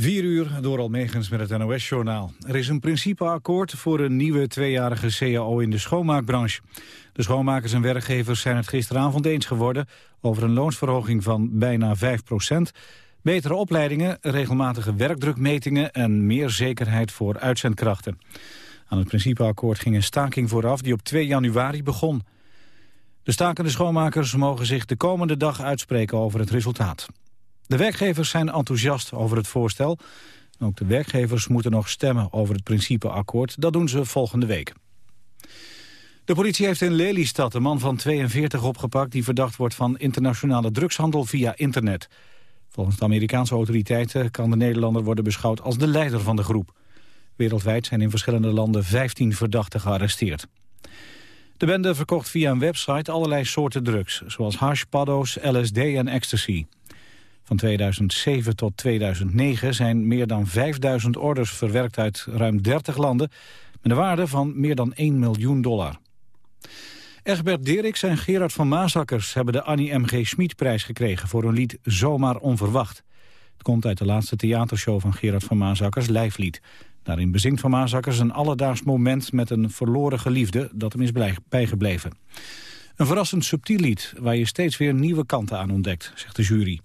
Vier uur door Almegens met het NOS-journaal. Er is een principeakkoord voor een nieuwe tweejarige CAO in de schoonmaakbranche. De schoonmakers en werkgevers zijn het gisteravond eens geworden... over een loonsverhoging van bijna 5% betere opleidingen, regelmatige werkdrukmetingen... en meer zekerheid voor uitzendkrachten. Aan het principeakkoord ging een staking vooraf die op 2 januari begon. De stakende schoonmakers mogen zich de komende dag uitspreken over het resultaat. De werkgevers zijn enthousiast over het voorstel. Ook de werkgevers moeten nog stemmen over het principeakkoord. Dat doen ze volgende week. De politie heeft in Lelystad een man van 42 opgepakt... die verdacht wordt van internationale drugshandel via internet. Volgens de Amerikaanse autoriteiten kan de Nederlander worden beschouwd als de leider van de groep. Wereldwijd zijn in verschillende landen 15 verdachten gearresteerd. De bende verkocht via een website allerlei soorten drugs... zoals hash, paddo's, LSD en ecstasy. Van 2007 tot 2009 zijn meer dan 5000 orders verwerkt uit ruim 30 landen... met een waarde van meer dan 1 miljoen dollar. Egbert Deriks en Gerard van Maasakkers hebben de Annie M.G. Schmid-prijs gekregen... voor hun lied Zomaar Onverwacht. Het komt uit de laatste theatershow van Gerard van Maasakkers, Lijflied. Daarin bezingt Van Maasakkers een alledaags moment met een verloren geliefde... dat hem is bijgebleven. Een verrassend subtiel lied waar je steeds weer nieuwe kanten aan ontdekt, zegt de jury.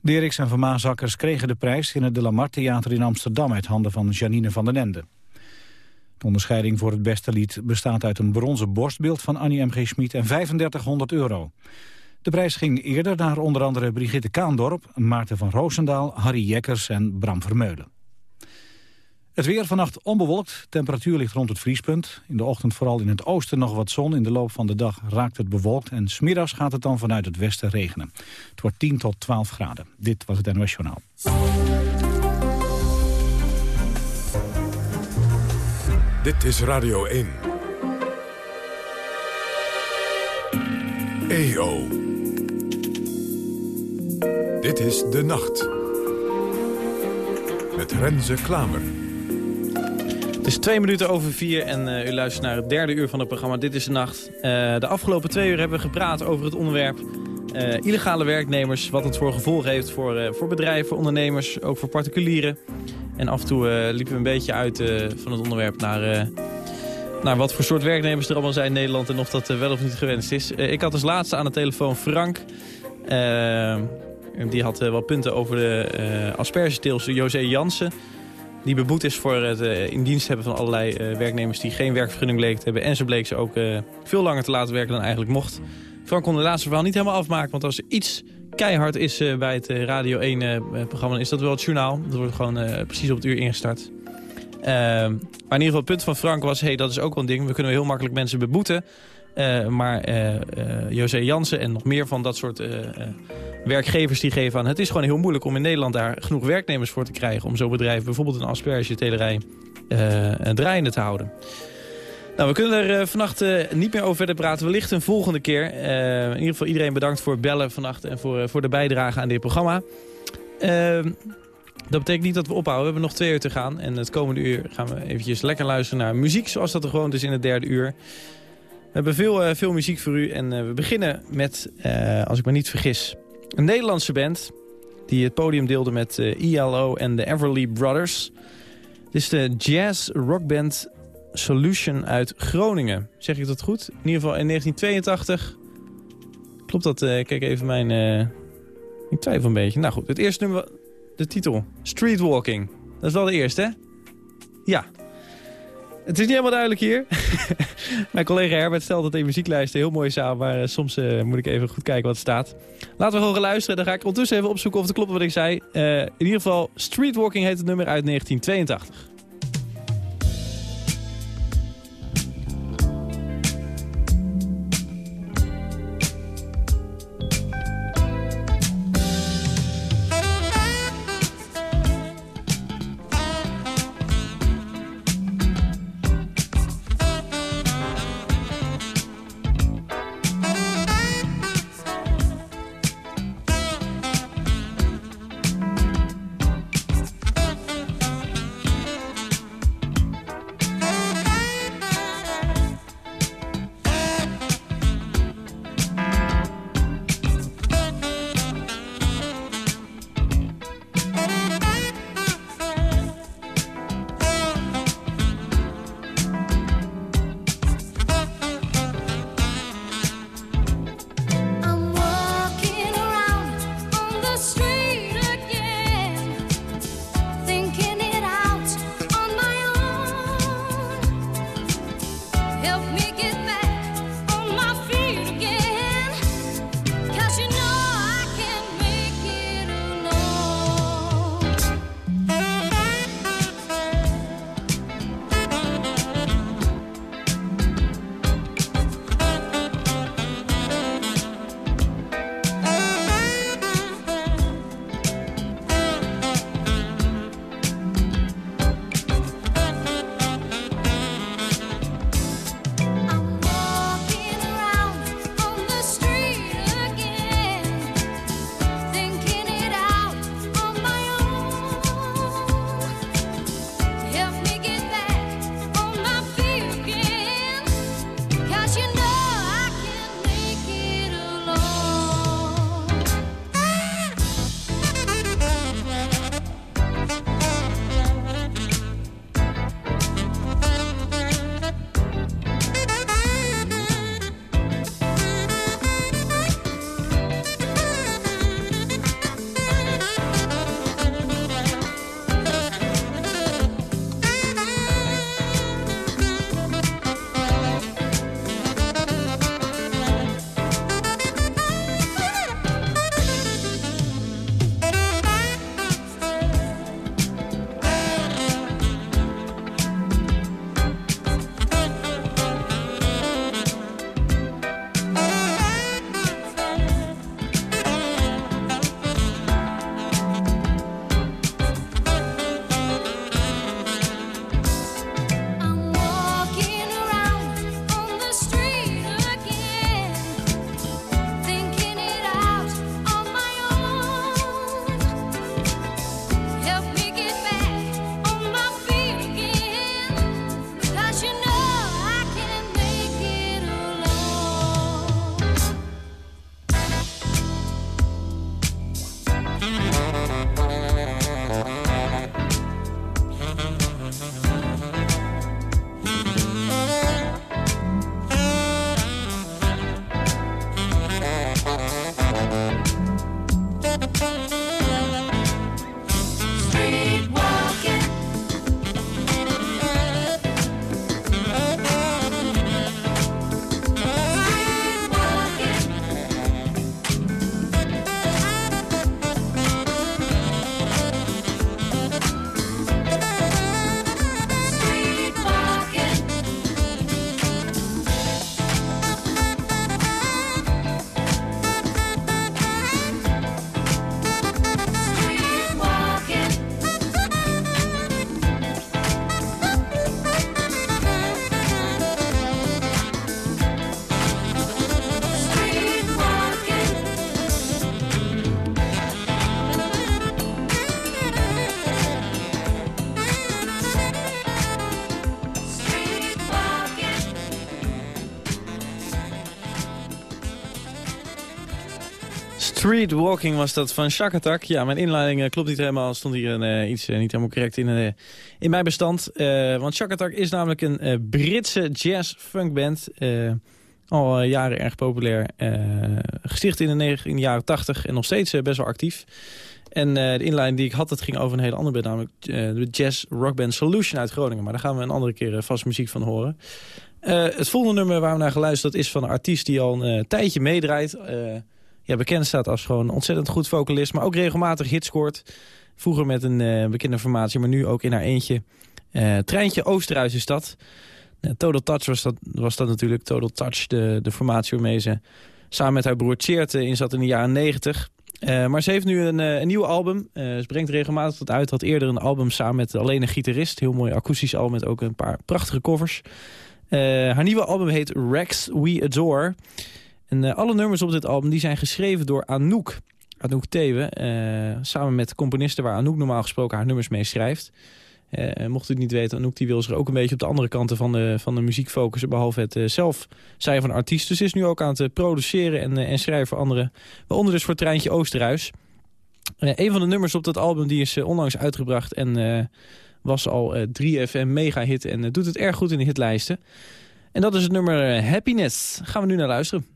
Deriks en Van Maasakkers kregen de prijs in het De Lamar Theater in Amsterdam... uit handen van Janine van den Ende. De onderscheiding voor het beste lied bestaat uit een bronzen borstbeeld van Annie M.G. Schmid en 3500 euro. De prijs ging eerder naar onder andere Brigitte Kaandorp, Maarten van Roosendaal, Harry Jekkers en Bram Vermeulen. Het weer vannacht onbewolkt, temperatuur ligt rond het vriespunt. In de ochtend vooral in het oosten nog wat zon. In de loop van de dag raakt het bewolkt en smiddags gaat het dan vanuit het westen regenen. Het wordt 10 tot 12 graden. Dit was het NOS. Dit is Radio 1. EO. Dit is De Nacht. Met Renze Klamer. Het is twee minuten over vier en uh, u luistert naar het derde uur van het programma Dit is de Nacht. Uh, de afgelopen twee uur hebben we gepraat over het onderwerp uh, illegale werknemers. Wat het voor gevolg heeft voor, voor bedrijven, ondernemers, ook voor particulieren. En af en toe liepen we een beetje uit van het onderwerp naar, naar wat voor soort werknemers er allemaal zijn in Nederland. En of dat wel of niet gewenst is. ik had als laatste aan de telefoon Frank. die had wel punten over de aspergeteels José Jansen die beboet is voor het uh, in dienst hebben van allerlei uh, werknemers die geen werkvergunning bleken te hebben. En ze bleek ze ook uh, veel langer te laten werken dan eigenlijk mocht. Frank kon de laatste verhaal niet helemaal afmaken, want als er iets keihard is bij het Radio 1-programma, is dat wel het journaal. Dat wordt gewoon precies op het uur ingestart. maar in ieder geval het punt van Frank was, hey, dat is ook wel een ding. We kunnen heel makkelijk mensen beboeten. Uh, maar uh, uh, José Jansen en nog meer van dat soort werkgevers die geven aan... het is gewoon heel moeilijk om in Nederland daar genoeg werknemers voor te krijgen... om zo'n bedrijf, bijvoorbeeld een aspergetelerij, draaiende te houden. Nou, we kunnen er vannacht niet meer over verder praten. Wellicht een volgende keer. in ieder geval iedereen bedankt voor het bellen vannacht... en voor, voor de bijdrage aan dit programma. dat betekent niet dat we ophouden. We hebben nog twee uur te gaan. En het komende uur gaan we eventjes lekker luisteren naar muziek... zoals dat er gewoon is in het derde uur. We hebben veel, uh, veel muziek voor u en uh, we beginnen met, uh, als ik me niet vergis, een Nederlandse band... die het podium deelde met ELO en de Everly Brothers. Het is de jazz rockband Solution uit Groningen. Zeg ik dat goed? In ieder geval in 1982. Klopt dat? kijk even mijn... ik twijfel een beetje. Nou goed, het eerste nummer, de titel. Streetwalking. Dat is wel de eerste, hè? Ja, het is niet helemaal duidelijk hier. Mijn collega Herbert stelt dat de muzieklijsten heel mooi samen. Maar uh, soms uh, moet ik even goed kijken wat er staat. Laten we gewoon gaan luisteren. Dan ga ik ondertussen even opzoeken of het klopt wat ik zei. Uh, in ieder geval, Streetwalking heet het nummer uit 1982. Street Walking was dat van Shakatak. Ja, mijn inleiding uh, klopt niet helemaal. Stond hier uh, iets uh, niet helemaal correct in, in mijn bestand. want Shakatak is namelijk een Britse jazz-funkband. al jaren erg populair. gesticht in de, in de jaren 80 en nog steeds best wel actief. En de inleiding die ik had, dat ging over een hele andere band. Namelijk de jazz rockband Solution uit Groningen. Maar daar gaan we een andere keer vast muziek van horen. het volgende nummer waar we naar geluisterd is van een artiest die al een tijdje meedraait ja, bekend staat als gewoon ontzettend goed vocalist... maar ook regelmatig hits scoort. Vroeger met een uh, bekende formatie, maar nu ook in haar eentje. Uh, Treintje Oosterhuis is dat. Uh, Total Touch was dat, was dat natuurlijk. Total Touch, de, de formatie waarmee ze samen met haar broer Cheert in zat in de jaren 90. maar ze heeft nu een, een nieuw album. ze brengt regelmatig wat uit. Had eerder een album samen met alleen een gitarist. Heel mooi akoestisch album met ook een paar prachtige covers. haar nieuwe album heet Rex We Adore... En uh, alle nummers op dit album die zijn geschreven door Anouk. Anouk Thewe, uh, samen met componisten waar Anouk normaal gesproken haar nummers mee schrijft. Uh, mocht u het niet weten, Anouk die wil zich ook een beetje op de andere kanten van de, van de muziek focussen. Behalve het zelf zijn van artiest. Dus is nu ook aan het produceren en, en schrijven voor anderen. Waaronder dus voor Treintje Oosterhuis. een van de nummers op dat album die is onlangs uitgebracht. En was al 3FM mega hit. En doet het erg goed in de hitlijsten. En dat is het nummer Happiness. Gaan we nu naar luisteren.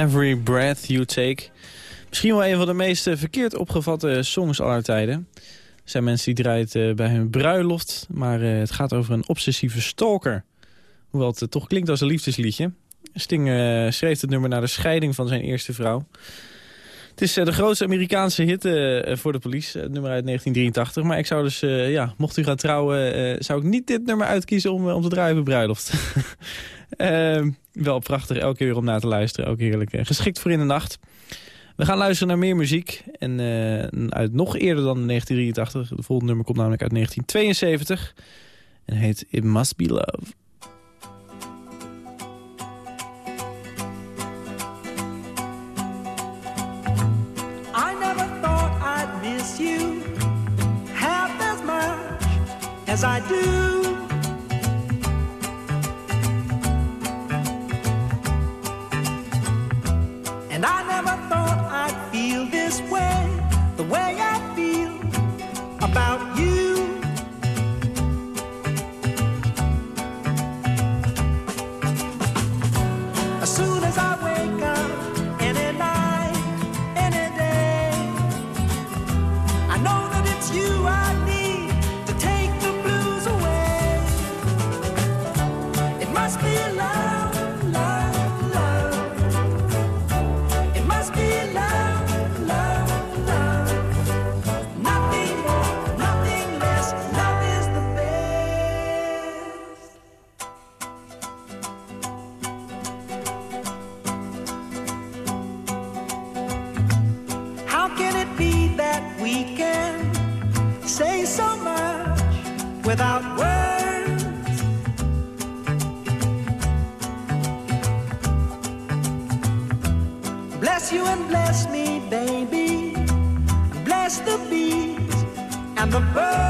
Every Breath You Take. Misschien wel een van de meest eh, verkeerd opgevatte songs aller tijden. Er zijn mensen die draait uh, bij hun bruiloft, maar uh, het gaat over een obsessieve stalker. Hoewel het toch klinkt als een liefdesliedje. Sting schreef het nummer na de scheiding van zijn eerste vrouw. Het is de grootste Amerikaanse hit voor de police, het nummer uit 1983. Maar ik zou dus, ja, mocht u gaan trouwen, zou ik niet dit nummer uitkiezen om, om te draaien op bruiloft. Ehm, wel prachtig, elke keer om naar te luisteren. Ook heerlijk. geschikt voor in de nacht. We gaan luisteren naar meer muziek. En uh, uit nog eerder dan 1983. De volgende nummer komt namelijk uit 1972. En heet It Must Be Love. I never thought I'd miss you half as much as I do. All you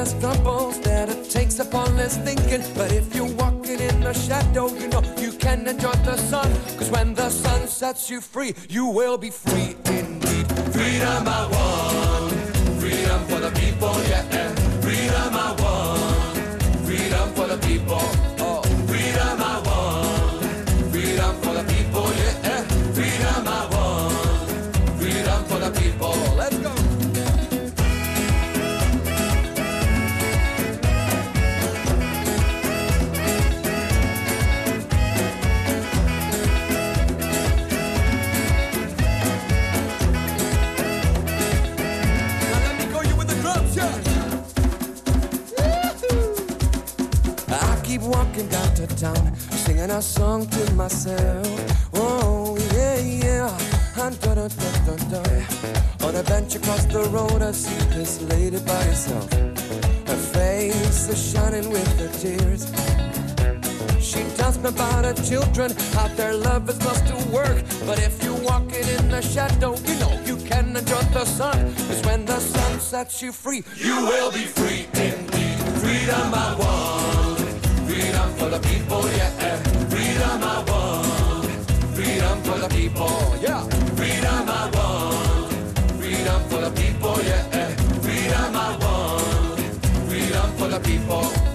his troubles that it takes upon his thinking. But if you're walking in the shadow, you know you can enjoy the sun. Cause when the sun sets you free, you will be free indeed. Freedom I want. Freedom for the people, yeah. Freedom I want, freedom for the people. Walking down to town, singing a song to myself. Oh, yeah, yeah. And. On a bench across the road, I see this lady by herself. Her face is shining with her tears. She tells me about her children, how their love is lost to work. But if you walk walking in the shadow, you know you can enjoy the sun. Cause when the sun sets you free, you will be free indeed. Freedom I want, for the people, yeah. Freedom I want, freedom for the people, yeah. Freedom I want, freedom for the people, yeah. Freedom I want, freedom for the people.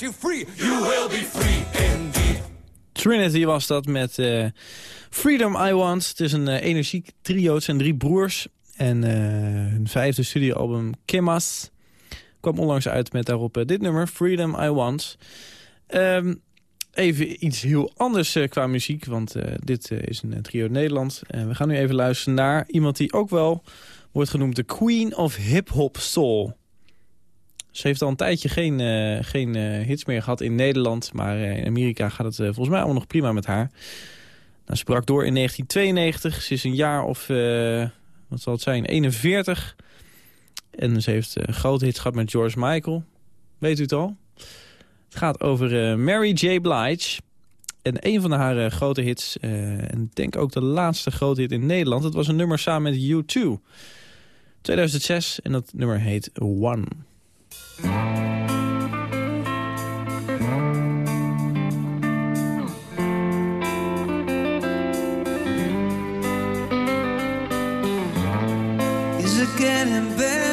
You free, you will be free indeed. Trinity was dat met eh, Freedom I Want. Het is een eh, energiek trio. Het zijn drie broers. En eh, hun vijfde studioalbum Kemas kwam onlangs uit met daarop dit nummer, Freedom I Want. Ehm, even iets heel anders qua muziek, want dit is een trio Nederland. En we gaan nu even luisteren naar iemand die ook wel wordt genoemd de Queen of Hip Hop Soul. Ze heeft al een tijdje geen, eh, geen eh, hits meer gehad in Nederland. Maar eh, in Amerika gaat het volgens mij allemaal nog prima met haar. Nou, ze brak door in 1992. Ze is een jaar of, wat zal het zijn, 41. En ze heeft eh, grote hits gehad met George Michael. Weet u het al? Het gaat over Mary J. Blige. En een van haar grote hits, eh, en denk ook de laatste grote hit in Nederland... dat was een nummer samen met U2. 2006 en dat nummer heet One. Is it getting better?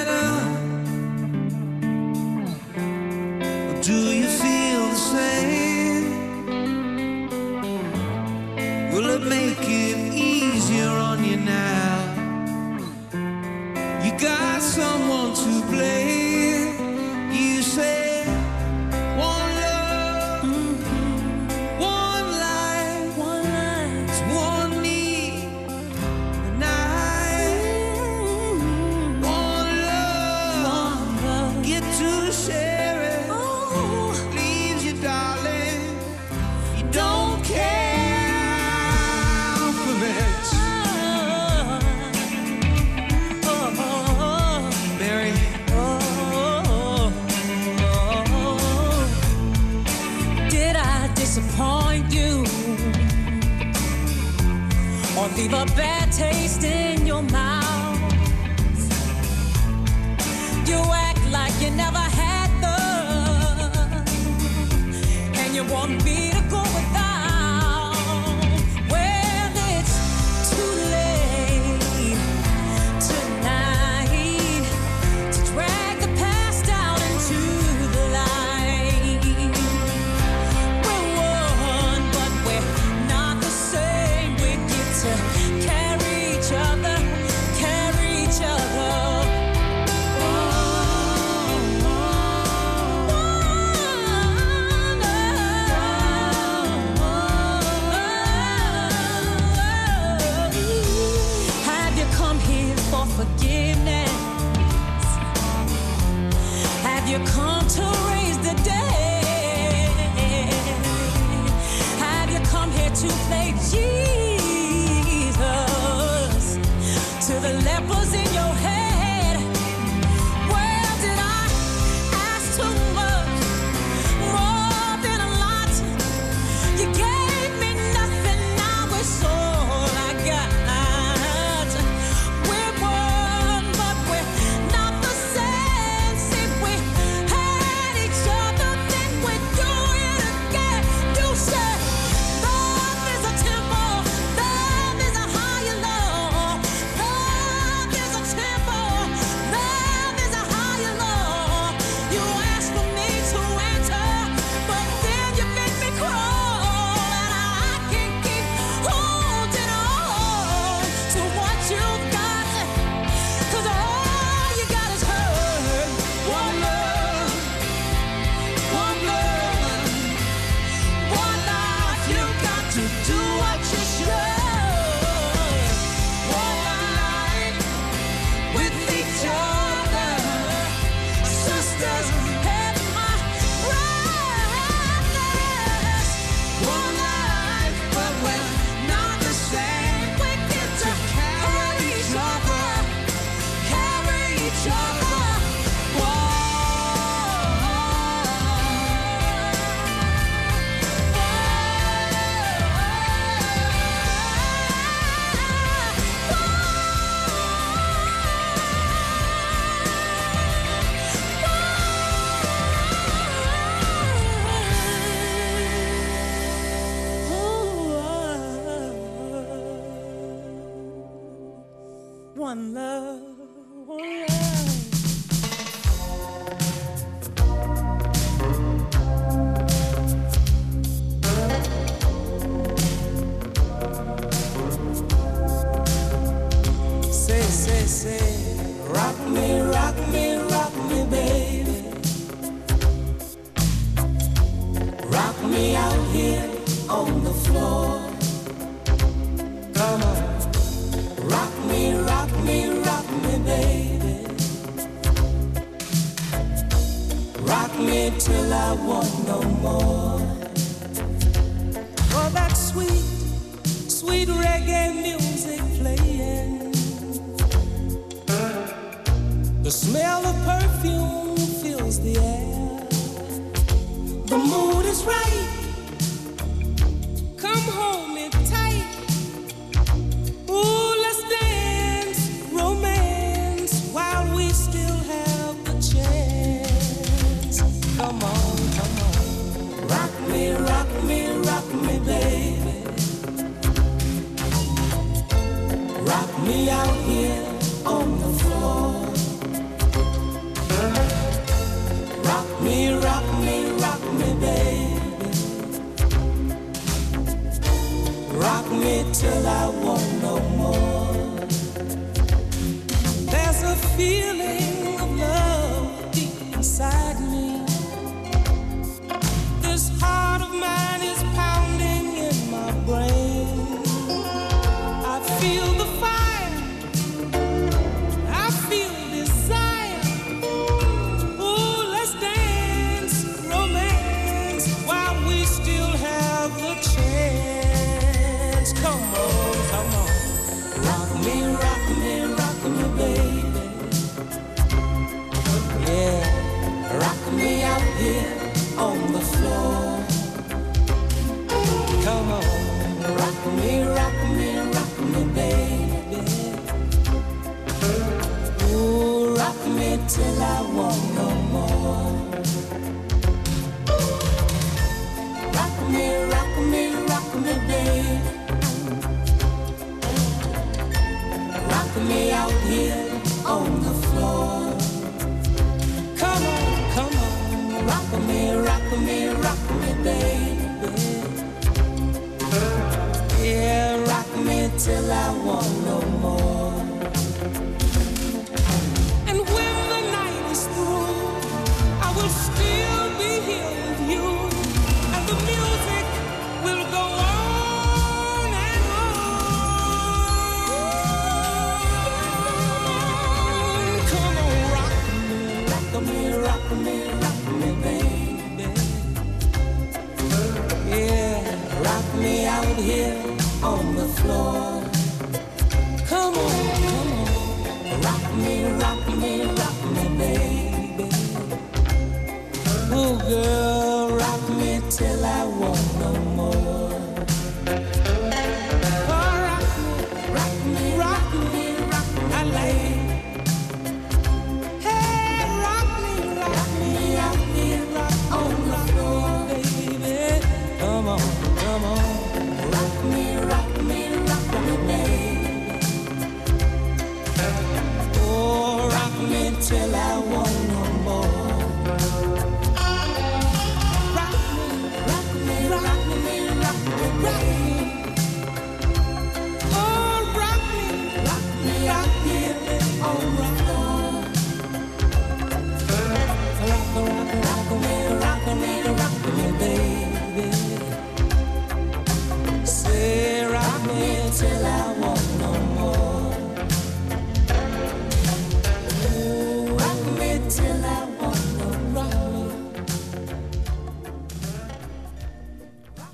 A bad taste feeling of love deep inside. baby. Yeah, rock me till I want. here on the floor. Come on, come on, rock me, rock me, rock me, baby. Oh, girl.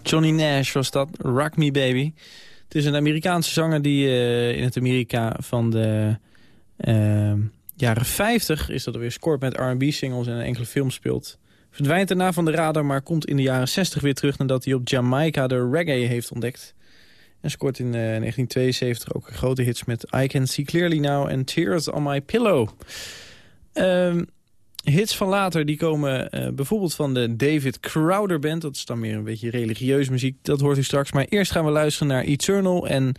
Johnny Nash was dat, Rock Me Baby. Het is een Amerikaanse zanger die eh, in het Amerika van de eh, jaren 50... is dat er weer scoort met R&B-singles en enkele films speelt. Verdwijnt daarna van de radar, maar komt in de jaren 60 weer terug... nadat hij op Jamaica de reggae heeft ontdekt. En scoort in eh, 1972 ook grote hits met I Can See Clearly Now... en Tears on My Pillow. Um, Hits van later die komen eh, bijvoorbeeld van de David Crowder Band. Dat is dan meer een beetje religieus muziek. Dat hoort u straks. Maar eerst gaan we luisteren naar Eternal en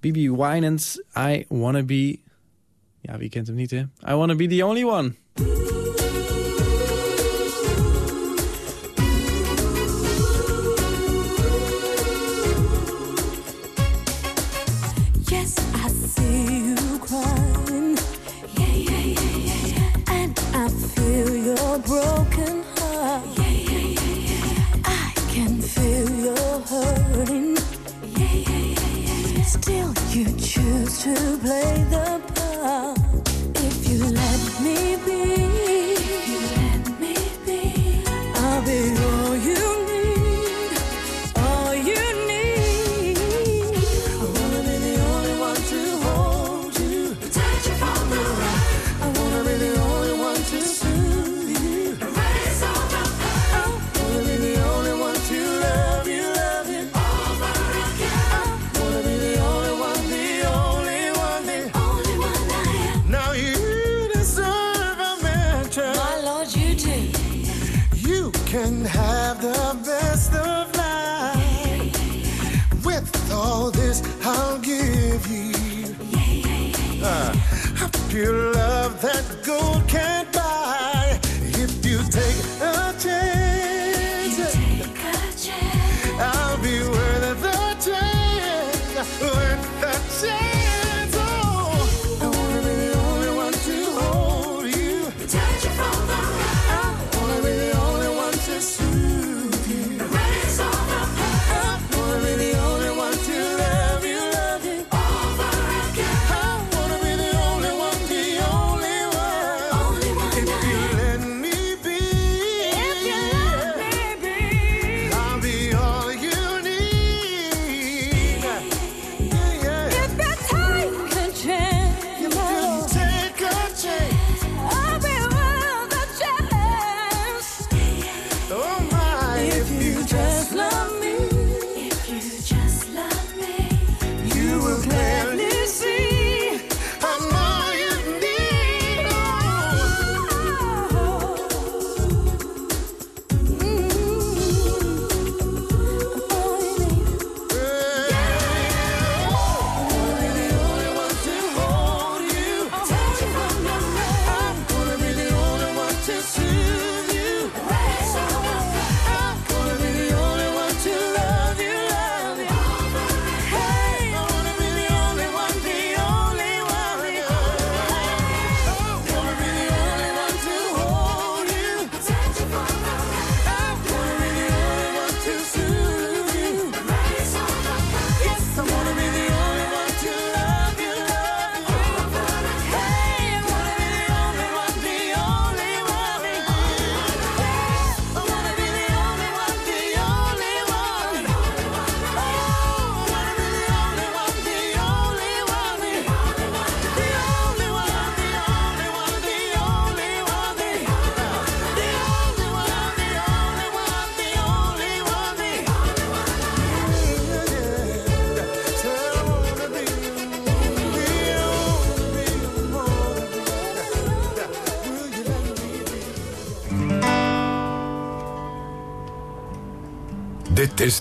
B.B. Winant's I Wanna Be... Ja, wie kent hem niet, hè? I Wanna Be The Only One.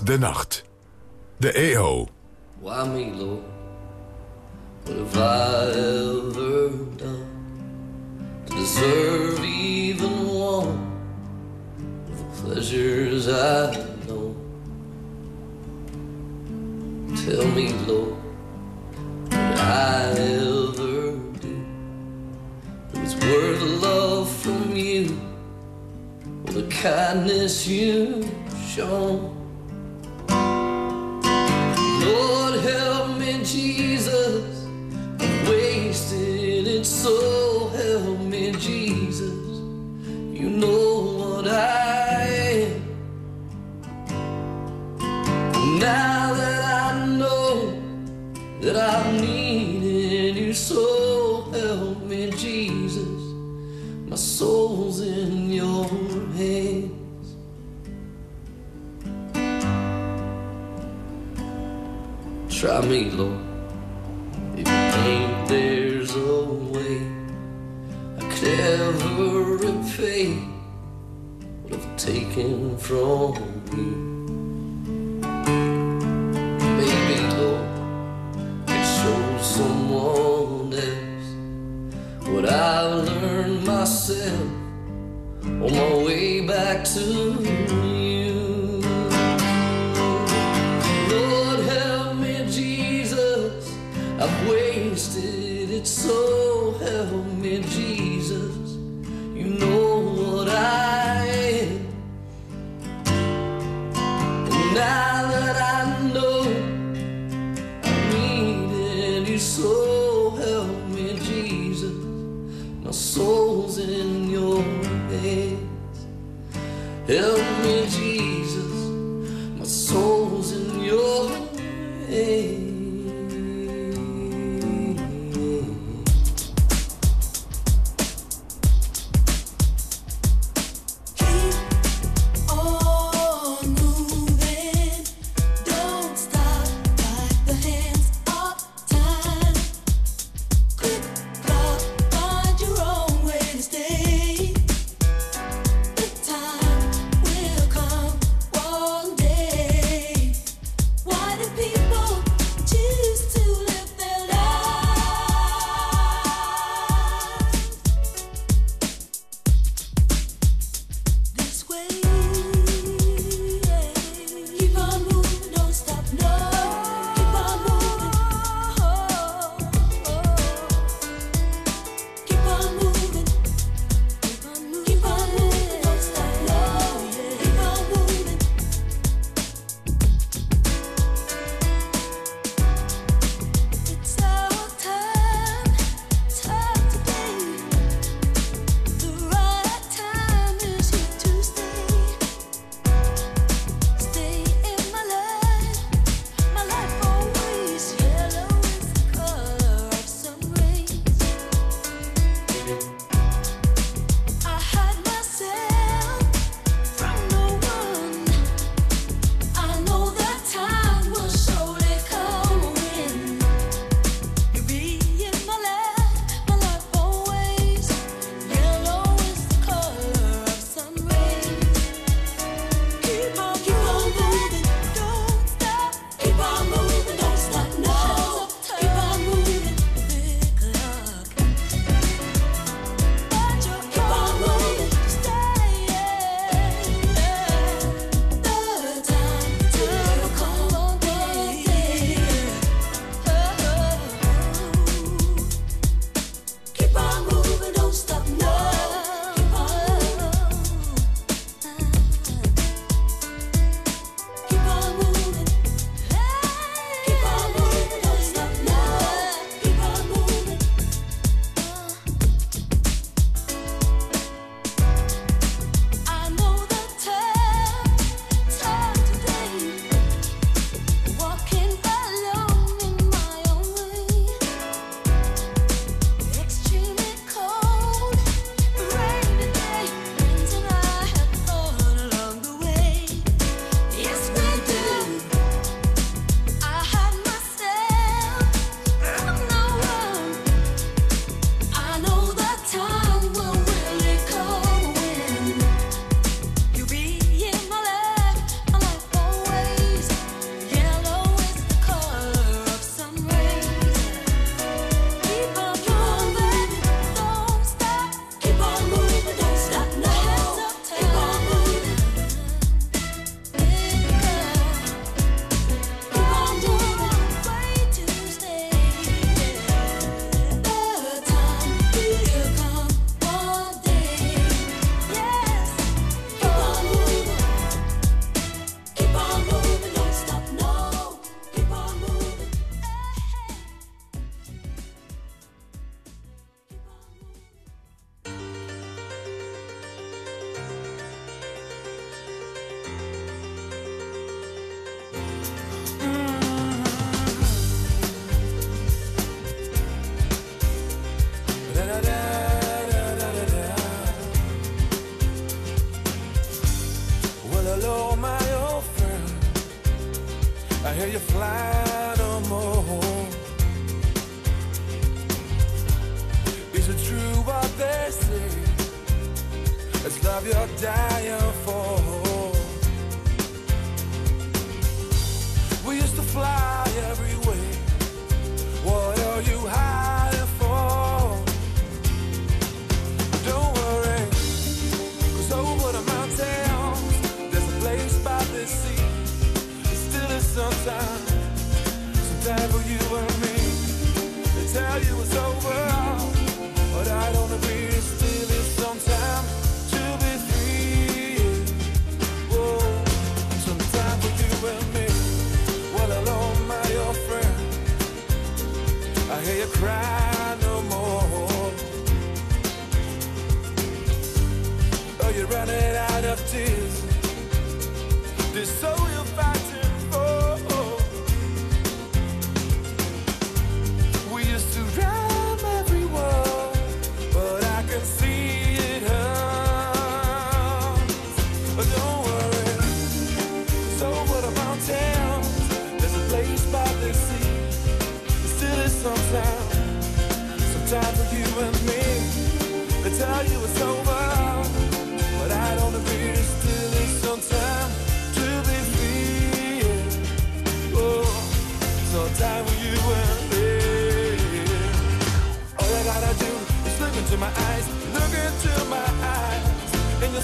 de nacht. De EO. Why me, Lord? What have I ever done to deserve even one of the pleasures I know? Tell me, Lord, what I ever do that was worth love from you or the kindness you've shown.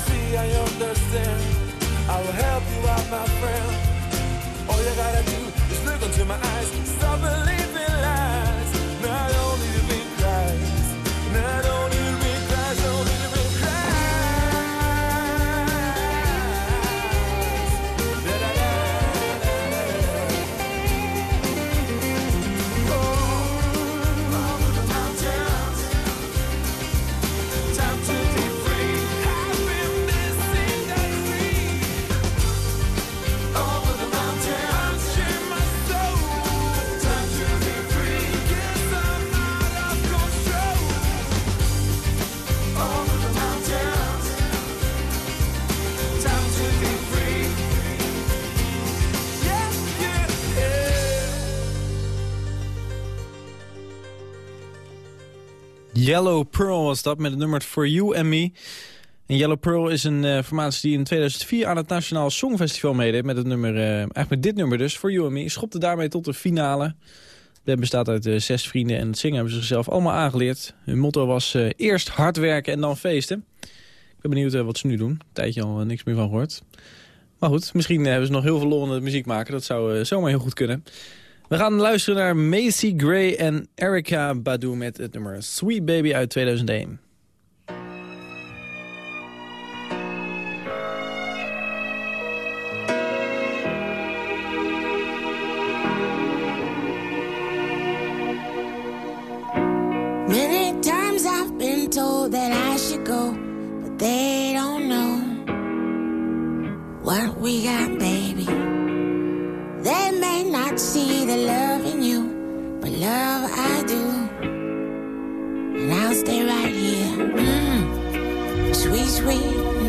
See I understand. I will help you out, my friend. All you gotta do is look into my eyes, stop believing Yellow Pearl was dat met het nummer For You and Me. En Yellow Pearl is een eh, formatie die in 2004 aan het Nationaal Songfestival meedeed. Met het nummer, eh, eigenlijk met dit nummer dus, For You and Me. Schopte daarmee tot de finale. Band bestaat uit eh, zes vrienden en het zingen hebben ze zichzelf allemaal aangeleerd. Hun motto was eerst hard werken en dan feesten. Ik ben benieuwd wat ze nu doen. Een tijdje al niks meer van gehoord. Maar goed, misschien hebben ze nog heel veel lol in het muziek maken. Dat zou zomaar heel goed kunnen. We gaan luisteren naar Macy Gray en Erica Badu met het nummer Sweet Baby uit 2001. Many times I've been told that I should go, but they don't know what we got, see the love in you, but love I do. And I'll stay right here. Mm. Sweet, sweet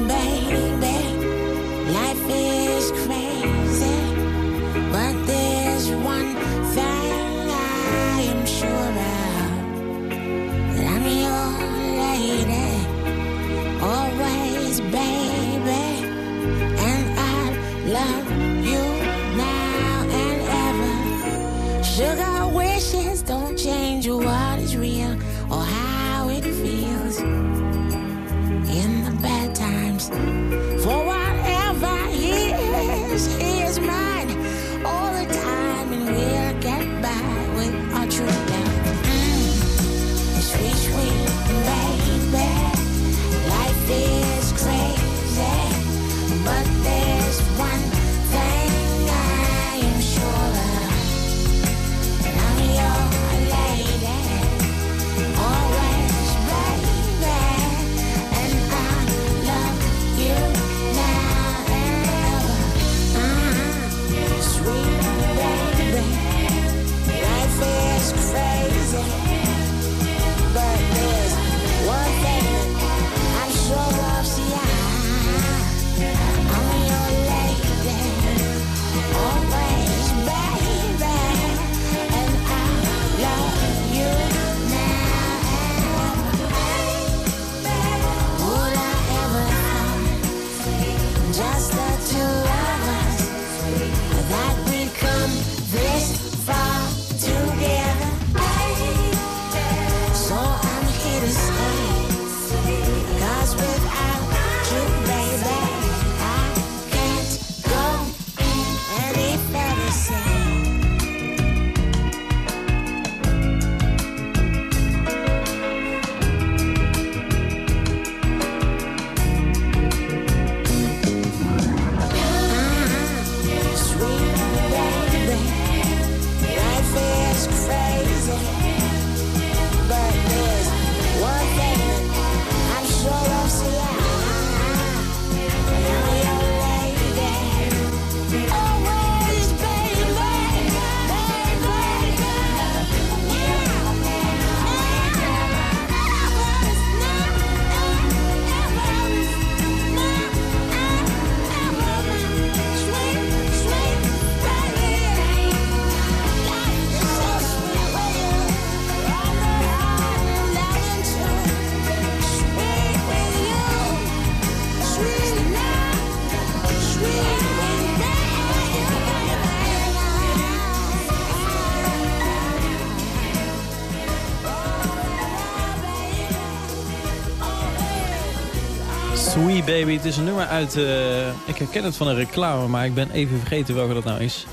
het is een nummer uit... eh, ik herken het van een reclame, maar ik ben even vergeten welke dat nou is.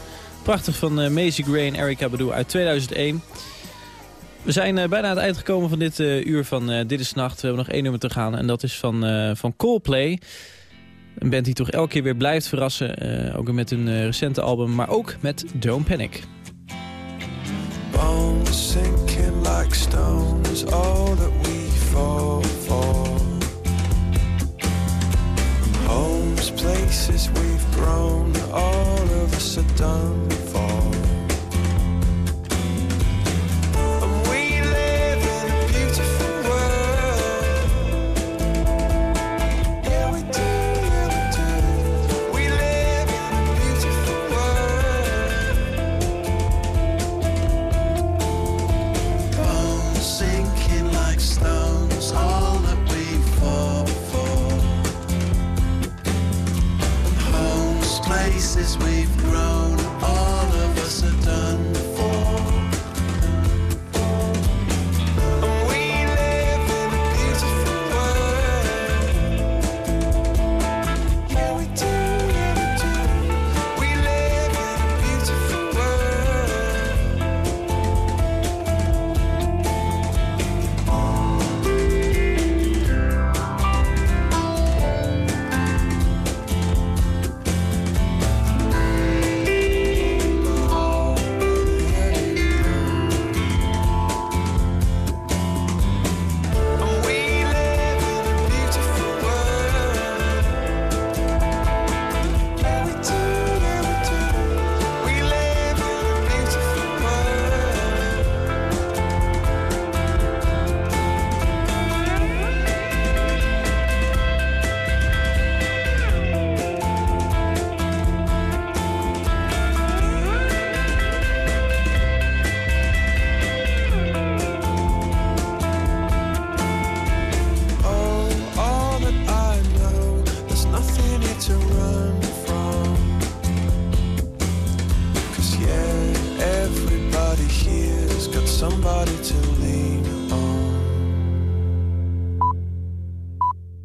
Prachtig van eh Macy Gray en Erika Badu uit 2001. We zijn eh, bijna aan het eind gekomen van dit uur van Dit is Nacht. We hebben nog één nummer te gaan en dat is van, van Coldplay. Een band die toch elke keer weer blijft verrassen. ook met hun recente album, maar ook met Don't Panic. Bones like stone is all that we fall for. Places we've grown, all of us are done